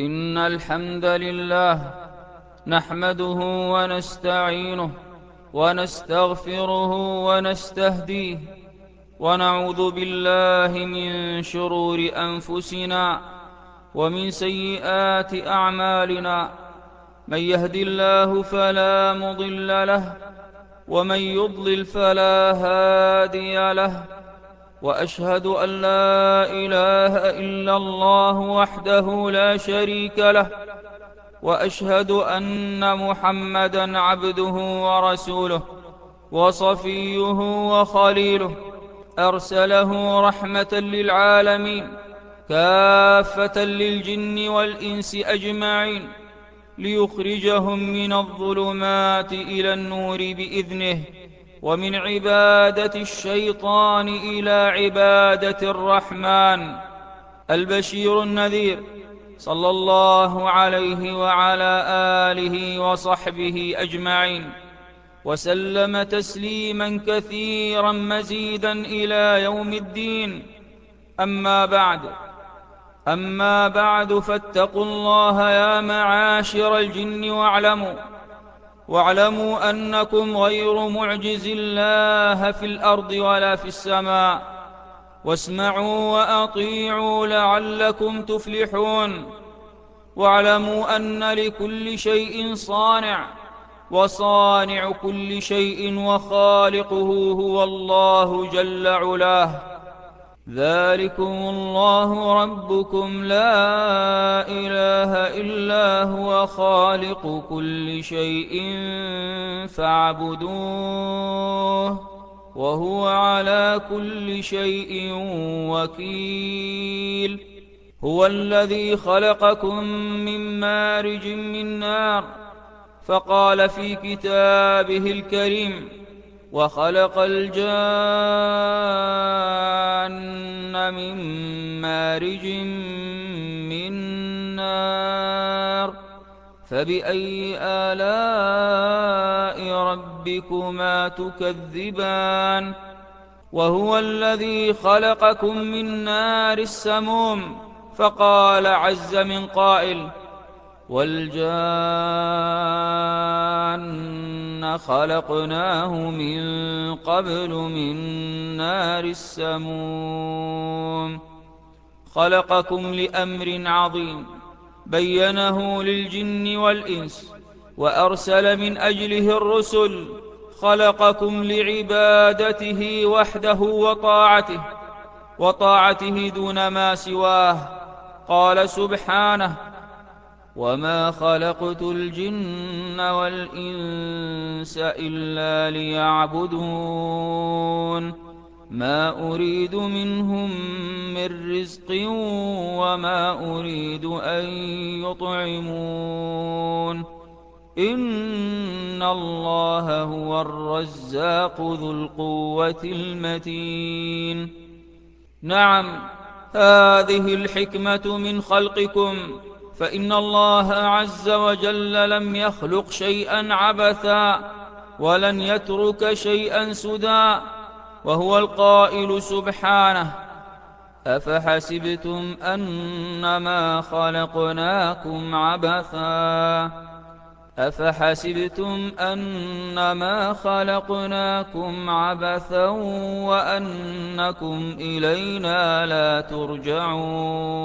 إن الحمد لله نحمده ونستعينه ونستغفره ونستهديه ونعوذ بالله من شرور أنفسنا ومن سيئات أعمالنا من يهد الله فلا مضل له ومن يضلل فلا هادي له وأشهد أن لا إله إلا الله وحده لا شريك له وأشهد أن محمدا عبده ورسوله وصفيه وخليله أرسله رحمة للعالمين كافة للجن والإنس أجمعين ليخرجهم من الظلمات إلى النور بإذنه. ومن عبادة الشيطان إلى عبادة الرحمن. البشير النذير صلى الله عليه وعلى آله وصحبه أجمعين. وسلم تسليما كثيرا مزيدا إلى يوم الدين. أما بعد أما بعد فاتقوا الله يا معاشر الجن واعلموا واعلموا أنكم غير معجز الله في الأرض ولا في السماء. واسمعوا وأطيعوا لعلكم تفلحون. واعلموا أن لكل شيء صانع وصانع كل شيء وخالقه هو الله جل علاه. ذلكم الله ربكم لا إله إلا هو خالق كل شيء فاعبدوه وهو على كل شيء وكيل. هو الذي خلقكم من مارج من نار. فقال في كتابه الكريم وخلق الجان من مارج من نار فبأي آلاء ربكما تكذبان وهو الذي خلقكم من نار السموم فقال عز من قائل والجان خلقناه من قبل من نار السموم. خلقكم لأمر عظيم بينه للجن والإنس وأرسل من أجله الرسل. خلقكم لعبادته وحده وطاعته وطاعته دون ما سواه. قال سبحانه وما خلقت الجن والإنس إلا ليعبدون ما أريد منهم من رزق وما أريد أن يطعمون إن الله هو الرزاق ذو القوة المتين نعم هذه الحكمة من خلقكم فإن الله عز وجل لم يخلق شيئا عبثا ولن يترك شيئا سدى وهو القائل سبحانه أفحسبتم أنما خلقناكم عبثا أفحسبتم أنما خلقناكم عبثا وأنكم إلينا لا ترجعون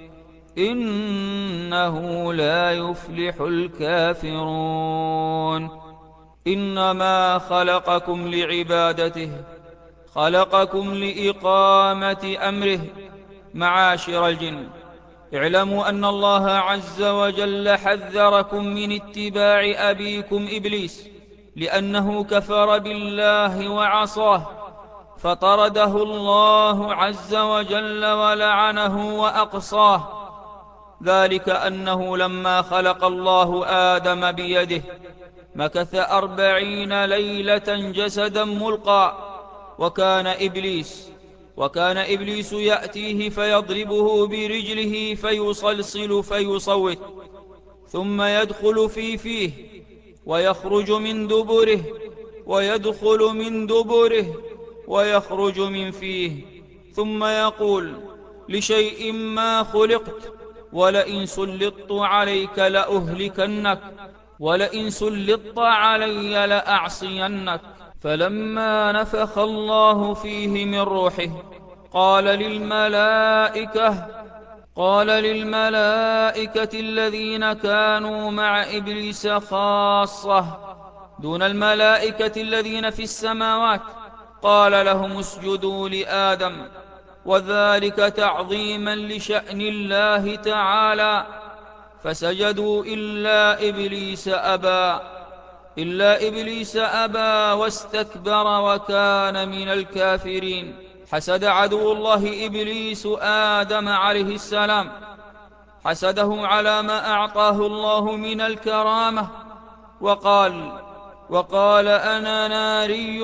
إنه لا يفلح الكافرون. إنما خلقكم لعبادته خلقكم لإقامة أمره. معاشر الجن اعلموا أن الله عز وجل حذركم من اتباع أبيكم إبليس لأنه كفر بالله وعصاه. فطرده الله عز وجل ولعنه وأقصاه. ذلك أنه لما خلق الله آدم بيده مكث أربعين ليلة جسدا ملقى وكان إبليس وكان إبليس يأتيه فيضربه برجله فيصلصل فيصوت ثم يدخل في فيه ويخرج من دبره ويدخل من دبره ويخرج من فيه ثم يقول لشيء ما خلقت ولئن سلطت عليك لأهلكنك ولئن سلطت علي لأعصينك. فلما نفخ الله فيه من روحه قال للملائكة قال للملائكة الذين كانوا مع إبليس خاصة دون الملائكة الذين في السماوات قال لهم اسجدوا لآدم. وذلك تعظيما لشأن الله تعالى فسجدوا إلا إبليس أبى إلا إبليس أبى واستكبر وكان من الكافرين. حسد عدو الله إبليس آدم عليه السلام حسده على ما أعطاه الله من الكرامة وقال وقال أنا ناري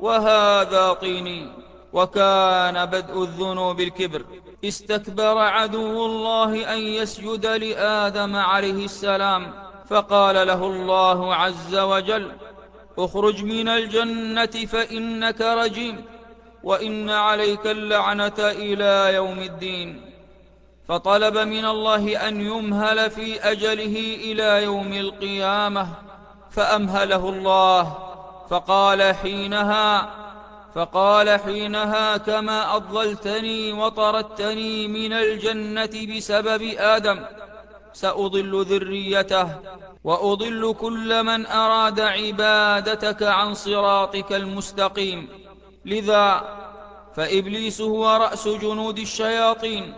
وهذا طيني. وكان بدء الذنوب الكبر. استكبر عدو الله أن يسجد لآدم عليه السلام فقال له الله عز وجل اخرج من الجنة فإنك رجيم وإن عليك اللعنة إلى يوم الدين. فطلب من الله أن يمهل في أجله إلى يوم القيامة فأمهله الله فقال حينها فقال حينها كما أضللتني وطردتني من الجنة بسبب آدم. سأضل ذريته وأضل كل من أراد عبادتك عن صراطك المستقيم. لذا فإبليس هو رأس جنود الشياطين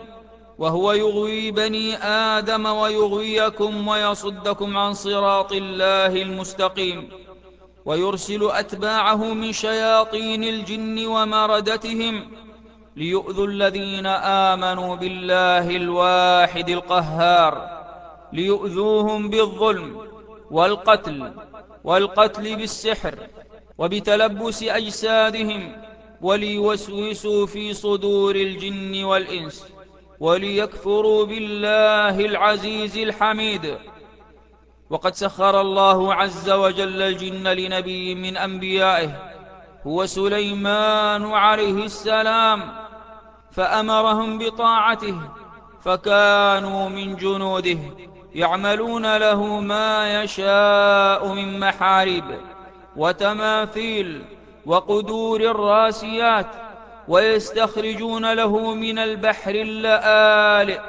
وهو يغوي بني آدم ويغويكم ويصدكم عن صراط الله المستقيم. ويرسل أتباعه من شياطين الجن ومردتهم ليؤذوا الذين آمنوا بالله الواحد القهار ليؤذوهم بالظلم والقتل والقتل بالسحر وبتلبس أجسادهم وليوسوسوا في صدور الجن والإنس وليكفروا بالله العزيز الحميد. وقد سخر الله عز وجل الجن لنبي من أنبيائه هو سليمان عليه السلام فأمرهم بطاعته فكانوا من جنوده يعملون له ما يشاء من محارب وتماثيل وقدور الراسيات ويستخرجون له من البحر اللآلئ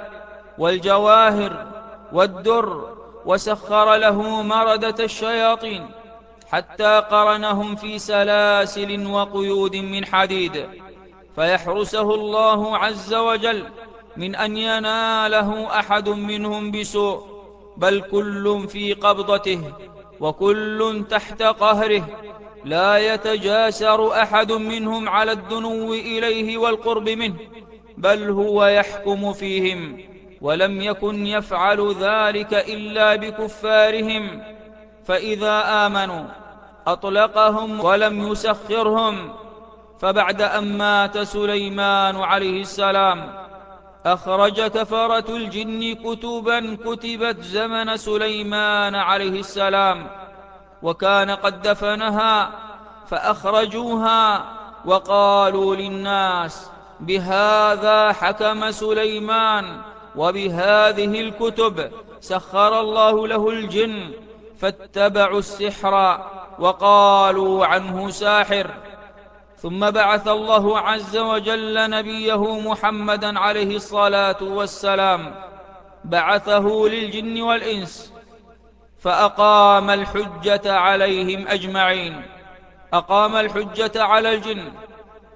والجواهر والدر وسخر له مردة الشياطين حتى قرنهم في سلاسل وقيود من حديد فيحرسه الله عز وجل من أن يناله أحد منهم بسوء بل كل في قبضته وكل تحت قهره لا يتجاسر أحد منهم على الدنو إليه والقرب منه بل هو يحكم فيهم. ولم يكن يفعل ذلك إلا بكفارهم. فإذا آمنوا أطلقهم ولم يسخرهم. فبعد أن مات سليمان عليه السلام أخرج كفرة الجن كتبا كتبت زمن سليمان عليه السلام وكان قد دفنها فأخرجوها وقالوا للناس بهذا حكم سليمان وبهذه الكتب سخر الله له الجن فاتبعوا السحر وقالوا عنه ساحر. ثم بعث الله عز وجل نبيه محمدا عليه الصلاة والسلام. بعثه للجن والإنس فأقام الحجة عليهم أجمعين. أقام الحجة على الجن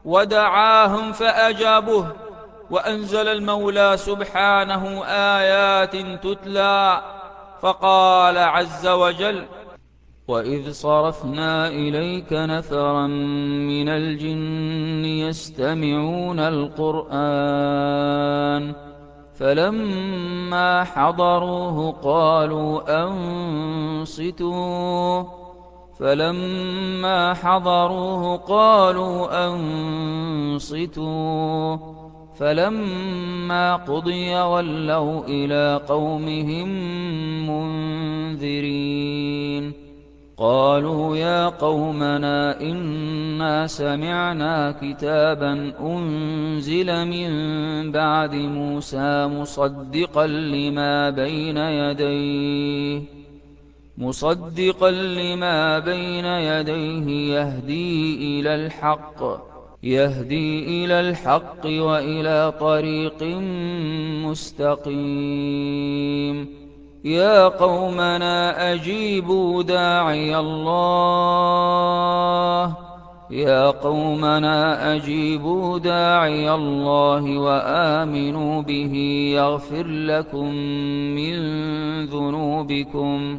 ودعاهم فأجابوه وأنزل المولى سبحانه آيات تتلى فقال عز وجل وإذ صرفنا إليك نفرا من الجن يستمعون القرآن فلما حضروه قالوا أنصتوا فلما حضروه قالوا أنصتوا. فلما قضي ولوا إلى قومهم منذرين. قالوا يا قومنا إنا سمعنا كتابا أنزل من بعد موسى مصدقا لما بين يديه مصدقا لما بين يديه يهدي إلى الحق. يهدي إلى الحق وإلى طريق مستقيم. يا قومنا أجيبوا داعي الله. يا قومنا أجيبوا داعي الله وآمنوا به. يغفر لكم من ذنوبكم.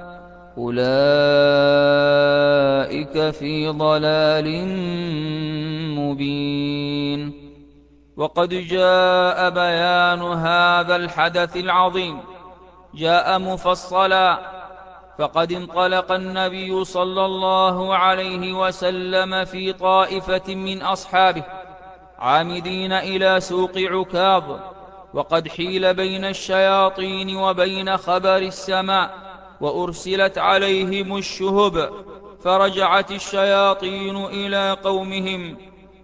أولئك في ضلال مبين وقد جاء بيان هذا الحدث العظيم جاء مفصلا فقد انطلق النبي صلى الله عليه وسلم في طائفة من أصحابه عامدين إلى سوق عكاظ وقد حيل بين الشياطين وبين خبر السماء وأرسلت عليهم الشهب فرجعت الشياطين إلى قومهم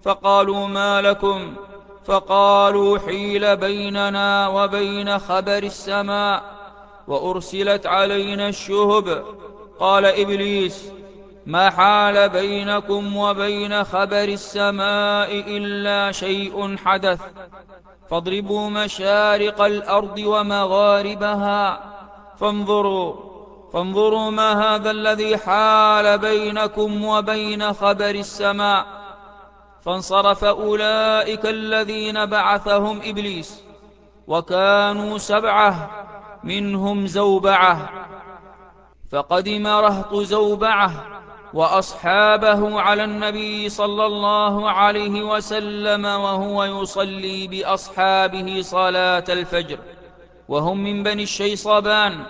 فقالوا ما لكم؟ فقالوا حيل بيننا وبين خبر السماء. وأرسلت علينا الشهب قال إبليس ما حال بينكم وبين خبر السماء إلا شيء حدث؟ فاضربوا مشارق الأرض ومغاربها فانظروا فانظروا ما هذا الذي حال بينكم وبين خبر السماء. فانصرف أولئك الذين بعثهم إبليس وكانوا سبعة منهم زوبعة. فقدم رهط زوبعة وأصحابه على النبي صلى الله عليه وسلم وهو يصلي بأصحابه صلاة الفجر وهم من بني الشيصبان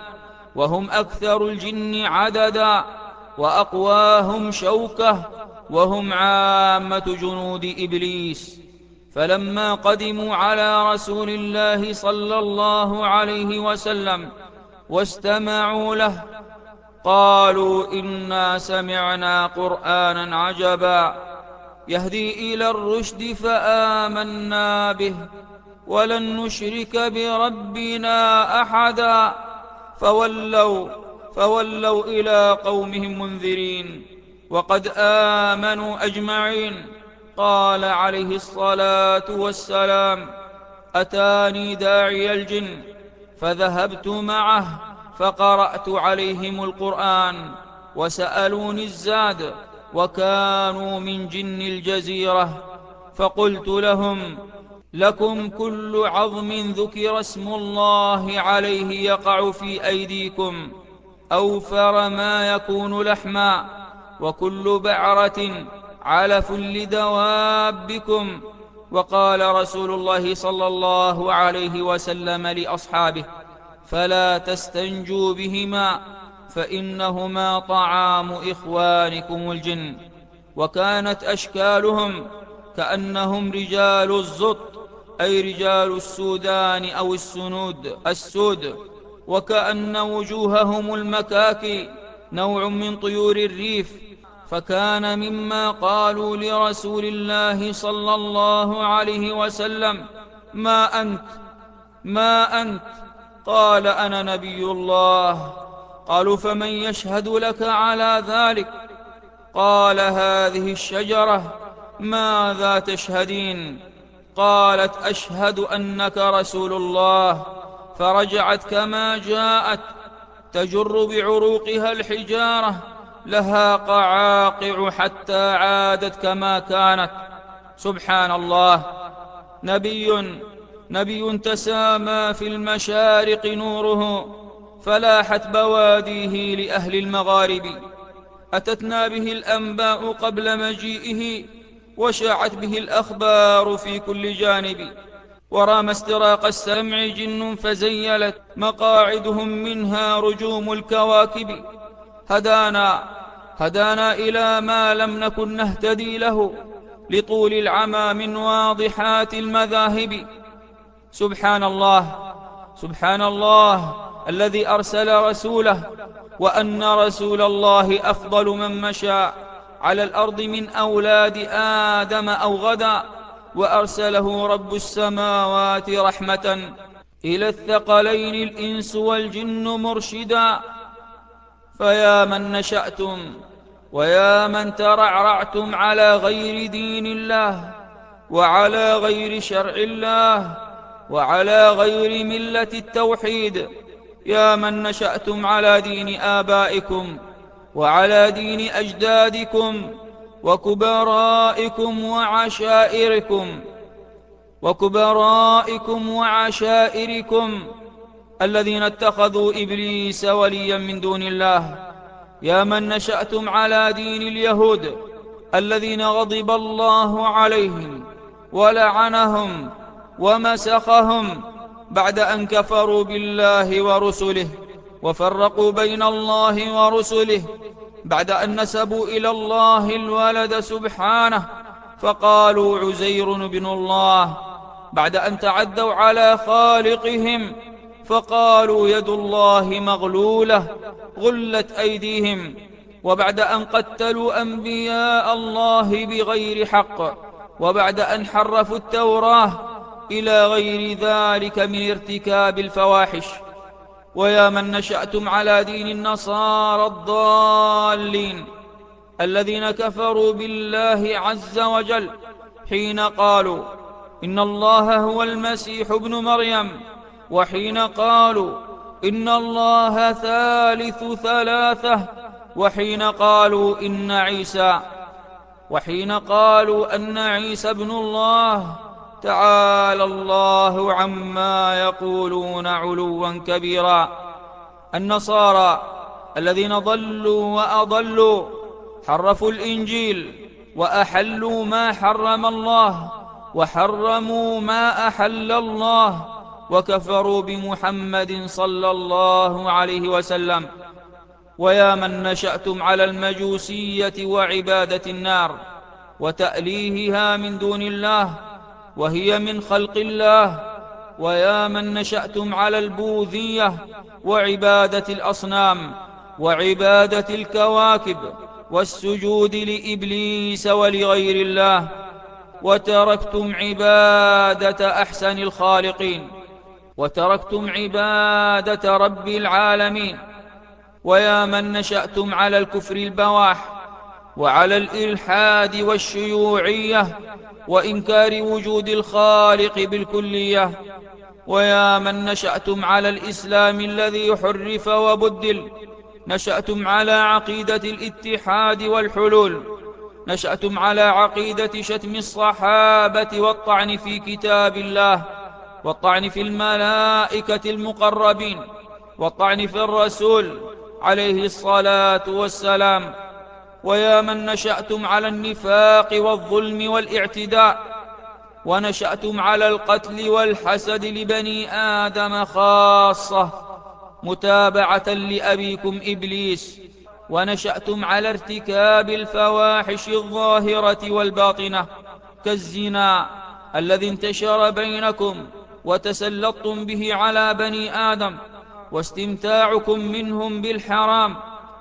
وهم أكثر الجن عددا وأقواهم شوكة وهم عامة جنود إبليس. فلما قدموا على رسول الله صلى الله عليه وسلم واستمعوا له قالوا إنا سمعنا قرآنا عجبا يهدي إلى الرشد فآمنا به ولن نشرك بربنا أحدا. فولوا فولوا إلى قومهم منذرين وقد آمنوا أجمعين. قال عليه الصلاة والسلام أتاني داعي الجن فذهبت معه فقرأت عليهم القرآن وسألوني الزاد وكانوا من جن الجزيرة فقلت لهم لكم كل عظم ذكر اسم الله عليه يقع في أيديكم أوفر ما يكون لحما وكل بعرة علف لدوابكم. وقال رسول الله صلى الله عليه وسلم لأصحابه فلا تستنجوا بهما فإنهما طعام إخوانكم الجن. وكانت أشكالهم كأنهم رجال الزط أي رجال السودان أو السنود السود. وكأن وجوههم المكاكي نوع من طيور الريف. فكان مما قالوا لرسول الله صلى الله عليه وسلم ما أنت؟ ما أنت؟ قال أنا نبي الله. قالوا فمن يشهد لك على ذلك؟ قال هذه الشجرة ماذا تشهدين؟ قالت أشهد أنك رسول الله فرجعت كما جاءت تجر بعروقها الحجارة لها قعاقع حتى عادت كما كانت. سبحان الله. نبي نبي تسامى في المشارق نوره فلاحت بواديه لأهل المغارب. أتتنا به الأنباء قبل مجيئه وشاعت به الأخبار في كل جانب. ورام استراق السمع جن فزيلت مقاعدهم منها رجوم الكواكب. هدانا هدانا إلى ما لم نكن نهتدي له لطول العمى من واضحات المذاهب. سبحان الله سبحان الله الذي أرسل رسوله وأن رسول الله أفضل من مشى على الأرض من أولاد آدم أو غدا وأرسله رب السماوات رحمة إلى الثقلين الإنس والجن مرشدا. فيا من نشأتم ويا من ترعرعتم على غير دين الله وعلى غير شرع الله وعلى غير ملة التوحيد. يا من نشأتم على دين آبائكم وعلى دين أجدادكم وكبرائكم وعشائركم وكبرائكم وعشائركم الذين اتخذوا إبليس وليا من دون الله يا من نشأتم على دين اليهود الذين غضب الله عليهم ولعنهم ومسخهم بعد أن كفروا بالله ورسله وفرقوا بين الله ورسله بعد أن نسبوا إلى الله الولد سبحانه فقالوا عزير بن الله بعد أن تعدوا على خالقهم فقالوا يد الله مغلولة غلت أيديهم وبعد أن قتلوا أنبياء الله بغير حق وبعد أن حرفوا التوراة إلى غير ذلك من ارتكاب الفواحش. ويا من نشأتم على دين النصارى الضالين الذين كفروا بالله عز وجل حين قالوا إن الله هو المسيح ابن مريم وحين قالوا إن الله ثالث ثلاثة وحين قالوا إن عيسى وحين قالوا أن عيسى ابن الله تعالى الله عما يقولون علوا كبيرا. النصارى الذين ضلوا وأضلوا حرفوا الإنجيل وأحلوا ما حرم الله وحرموا ما أحل الله وكفروا بمحمد صلى الله عليه وسلم. ويا من نشأتم على المجوسية وعبادة النار وتأليهها من دون الله وهي من خلق الله. ويا من نشأتم على البوذية وعبادة الأصنام وعبادة الكواكب والسجود لإبليس ولغير الله. وتركتم عبادة أحسن الخالقين. وتركتم عبادة رب العالمين. ويا من نشأتم على الكفر البواح وعلى الإلحاد والشيوعية وإنكار وجود الخالق بالكلية. ويا من نشأتم على الإسلام الذي حرف وبدل. نشأتم على عقيدة الاتحاد والحلول. نشأتم على عقيدة شتم الصحابة والطعن في كتاب الله. والطعن في الملائكة المقربين. والطعن في الرسول عليه الصلاة والسلام. ويا من نشأتم على النفاق والظلم والاعتداء ونشأتم على القتل والحسد لبني آدم خاصة متابعة لأبيكم إبليس ونشأتم على ارتكاب الفواحش الظاهرة والباطنة كالزنا الذي انتشر بينكم وتسلطتم به على بني آدم واستمتاعكم منهم بالحرام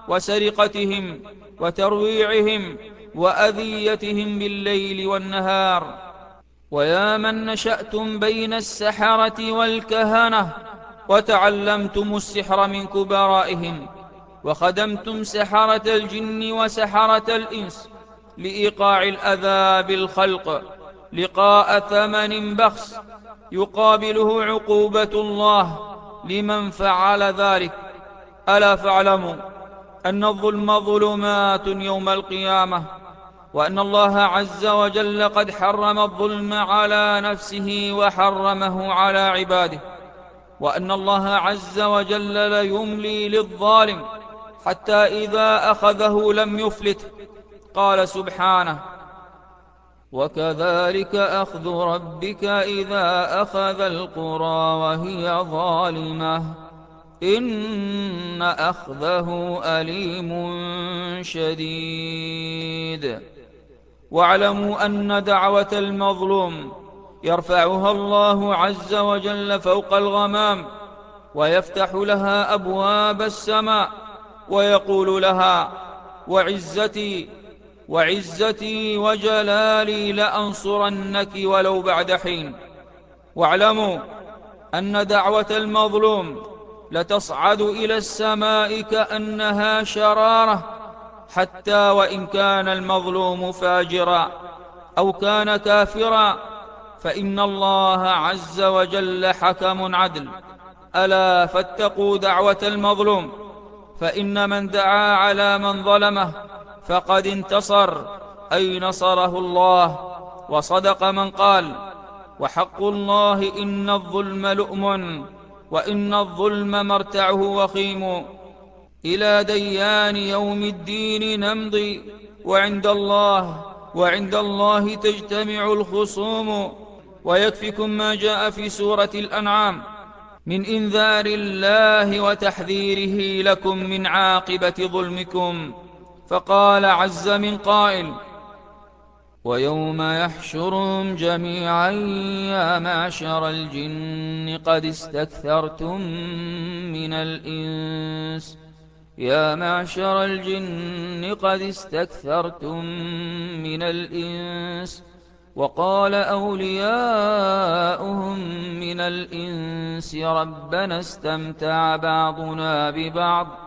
وسرقتهم وترويعهم وأذيتهم بالليل والنهار. ويا من نشأتم بين السحرة والكهنة وتعلمتم السحر من كبرائهم وخدمتم سحرة الجن وسحرة الإنس لإيقاع الأذى بالخلق لقاء ثمن بخس يقابله عقوبة الله لمن فعل ذلك. ألا فاعلموا أن الظلم ظلمات يوم القيامة وأن الله عز وجل قد حرم الظلم على نفسه وحرمه على عباده وأن الله عز وجل ليملي للظالم حتى إذا أخذه لم يفلت. قال سبحانه وكذلك أخذ ربك إذا أخذ القرى وهي ظالمة. إن أخذه أليم شديد. واعلموا أن دعوة المظلوم يرفعها الله عز وجل فوق الغمام ويفتح لها أبواب السماء ويقول لها وعزتي وعزتي وجلالي لأنصرنك ولو بعد حين. واعلموا أن دعوة المظلوم لتصعد إلى السماء كأنها شرارة حتى وإن كان المظلوم فاجرا أو كان كافرا فإن الله عز وجل حكم عدل. ألا فاتقوا دعوة المظلوم فإن من دعا على من ظلمه فقد انتصر أي نصره الله وصدق من قال وحق الله إن الظلم لؤم. وإن الظلم مرتعه وخيم. إلى ديان يوم الدين نمضي. وعند الله وعند الله تجتمع الخصوم. ويكفكم ما جاء في سورة الأنعام. من إنذار الله وتحذيره لكم من عاقبة ظلمكم. فقال عز من قائل ويوم يحشرهم جميعا يا معشر الجن قد استكثرتم من الإنس. يا معشر الجن قد استكثرتم من الإنس. وقال أولياؤهم من الإنس ربنا استمتع بعضنا ببعض.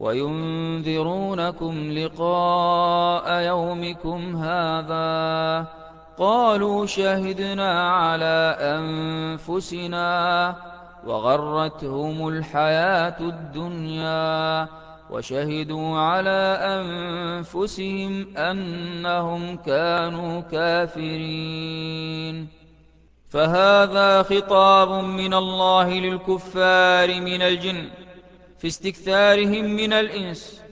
وينذرونكم لقاء يومكم هذا قالوا شهدنا على أنفسنا وغرتهم الحياة الدنيا وشهدوا على أنفسهم أنهم كانوا كافرين. فهذا خطاب من الله للكفار من الجن. في استكثارهم من الإنس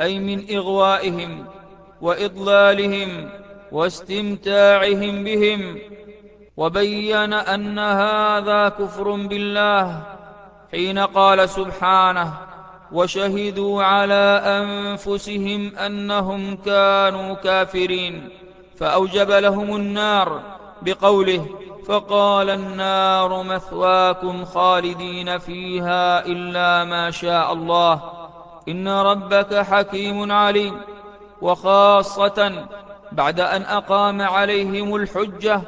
أي من إغوائهم وإضلالهم واستمتاعهم بهم وبين أن هذا كفر بالله حين قال سبحانه وشهدوا على أنفسهم أنهم كانوا كافرين فأوجب لهم النار بقوله فقال النار مثواكم خالدين فيها إلا ما شاء الله. إن ربك حكيم عليم. وخاصة بعد أن أقام عليهم الحجة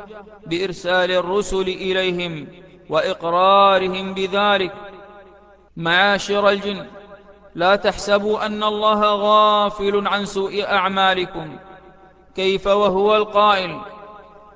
بإرسال الرسل إليهم وإقرارهم بذلك. معاشر الجن لا تحسبوا أن الله غافل عن سوء أعمالكم. كيف وهو القائل؟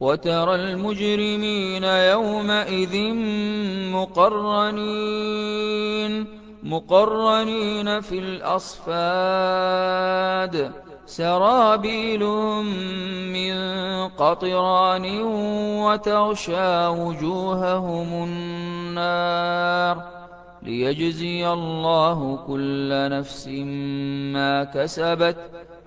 وترى المجرمين يومئذ مقرنين مقرنين في الأصفاد. سرابيلهم من قطران وتغشى وجوههم النار. ليجزي الله كل نفس ما كسبت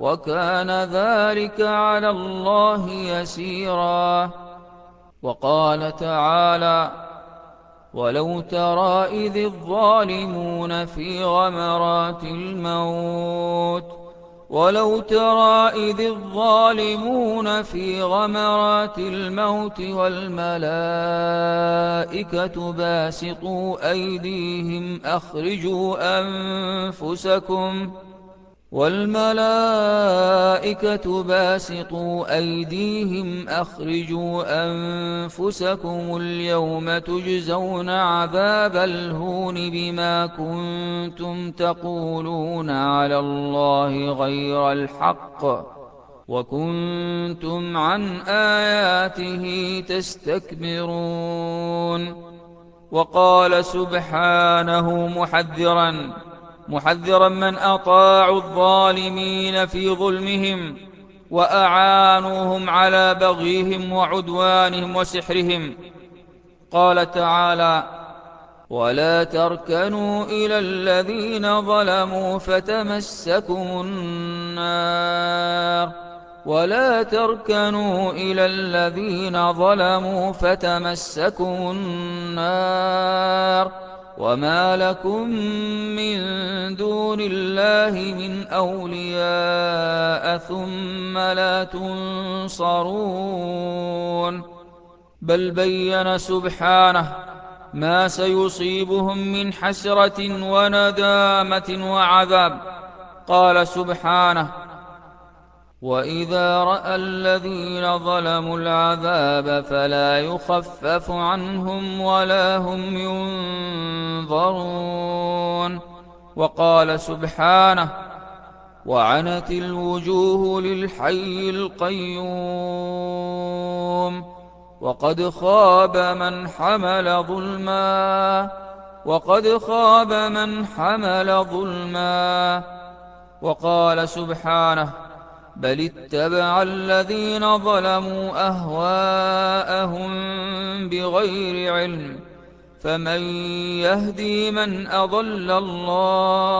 وكان ذلك على الله يسيرا. وقال تعالى ولو ترى إذ الظالمون في غمرات الموت ولو ترى إذ الظالمون في غمرات الموت والملائكة باسطوا أيديهم أخرجوا أنفسكم ۖ وَالْمَلَائِكَةُ بَاسِطُو أَيْدِيهِمْ أَخْرِجُوا أَنفُسَكُمُ الْيَوْمَ تُجْزَوْنَ عَذَابَ الْهُونِ بِمَا كُنتُمْ تَقُولُونَ عَلَى اللَّهِ غَيْرَ الْحَقِّ وَكُنتُمْ عَنْ آيَاتِهِ تَسْتَكْبِرُونَ وَقَالَ سُبْحَانَهُ مُحَذِّرًا محذرا من أطاعوا الظالمين في ظلمهم وأعانوهم على بغيهم وعدوانهم وسحرهم. قال تعالى ولا تركنوا إلى الذين ظلموا فتمسكم النار. ولا تركنوا إلى الذين ظلموا فتمسكم النار. وما لكم من دون الله من أولياء ثم لا تنصرون بل بين سبحانه ما سيصيبهم من حسرة وندامة وعذاب قال سبحانه وإذا رأى الذين ظلموا العذاب فلا يخفف عنهم ولا هم ينظرون وقال سبحانه وعنت الوجوه للحي القيوم وقد خاب من حمل ظلما وقد خاب من حمل ظلما وقال سبحانه بل اتبع الذين ظلموا أهواءهم بغير علم فمن يهدي من أضل الله